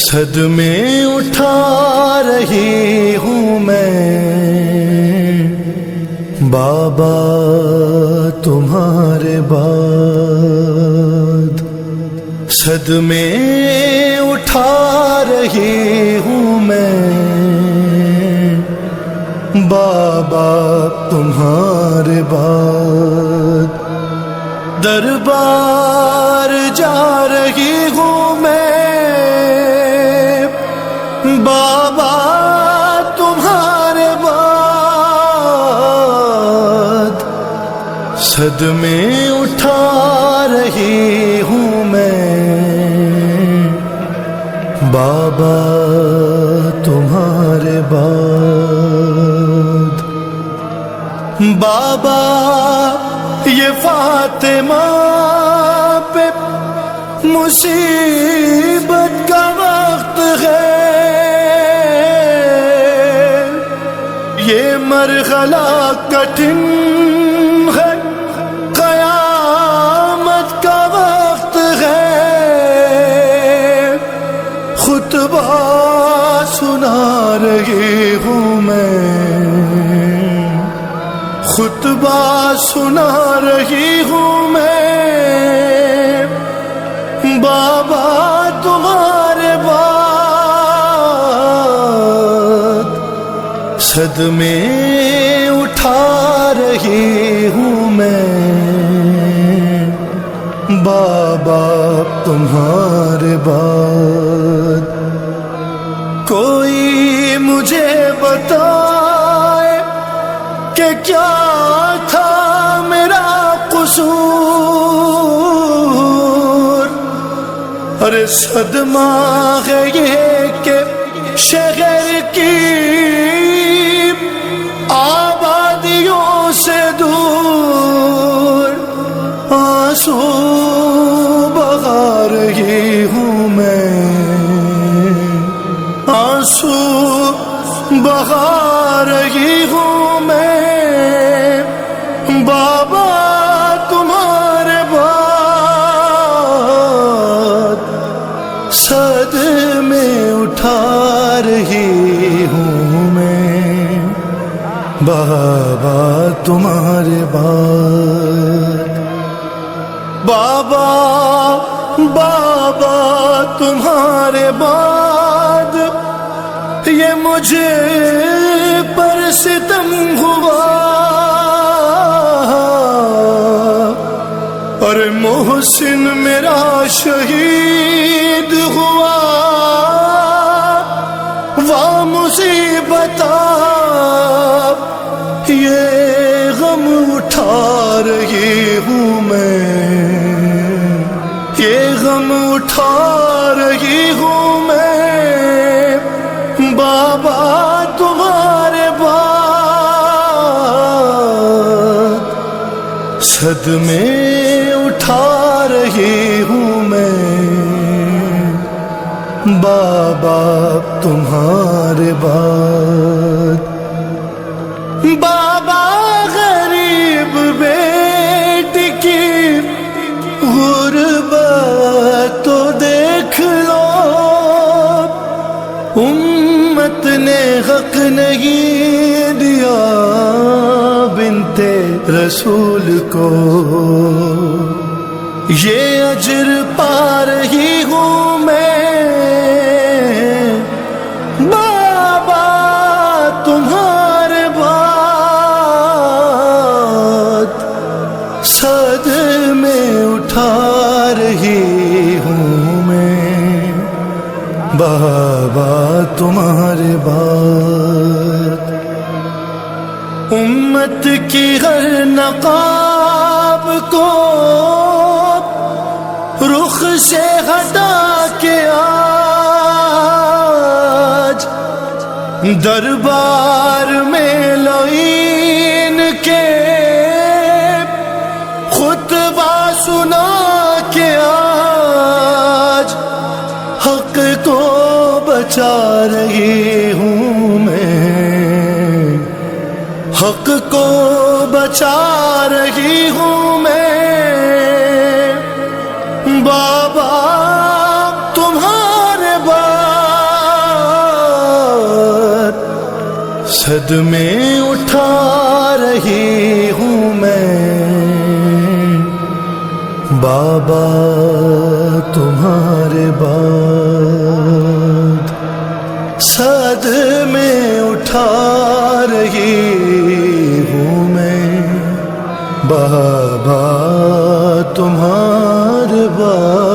صد میں اٹھا رہی ہوں میں بابا تمہارے بعد صد میں اٹھا رہی ہوں میں بابا تمہارے بعد دربار جا رہی ہوں میں۔ بابا تمہارے بعد صد میں اٹھا رہی ہوں میں۔ بابا تمہارے بعد بابا، یہ فاطمہ پہ مصیبت کا وقت ہے۔ یہ مرحلہ کٹھن ہے۔ قیامت کا وقت ہے۔ خطبہ سنا رہی ہوں۔ خطبہ سنا رہی ہوں میں۔ بابا تمہارے بعد صد میں اٹھا رہی ہوں میں۔ بابا تمہارے بعد کوئی مجھے بتائے کہ کیا ارے صدمہ ہے یہ کہ شہر کی آبادیوں سے دور آنسو بغا رہی ہوں میں۔ آنسو بغا رہی ہوں میں۔ صد میں اٹھا رہی ہوں میں۔ بابا تمہارے بعد۔ بابا بابا تمہارے بعد۔ یہ مجھے پر ستم ہوا۔ وہ مصیبت یہ غم اٹھا رہی ہوں میں۔ یہ غم اٹھا رہی ہوں میں۔ بابا تمہارے بعد صد میں اٹھا رہی ہوں میں۔ بابا تمہارے بعد۔ بابا غریب بیٹ کی غربت تو دیکھ لو۔ امت نے حق نہیں دیا بنتے رسول کو۔ یہ اجر پا رہی ہوں۔ بابا تمہارے بعد۔ امت کی ہر نقاب کو رخ سے ہٹا کے آج۔ دربار میں لوین کے خطبہ سنا کے آج۔ بچا رہی ہوں میں۔ حق کو بچا رہی ہوں میں۔ بابا، تمہارے بعد صد میں اٹھا رہی ہوں میں۔ بابا، تمہارے بعد سد میں اٹھا رہی ہوں میں۔ بابا تمہار بابا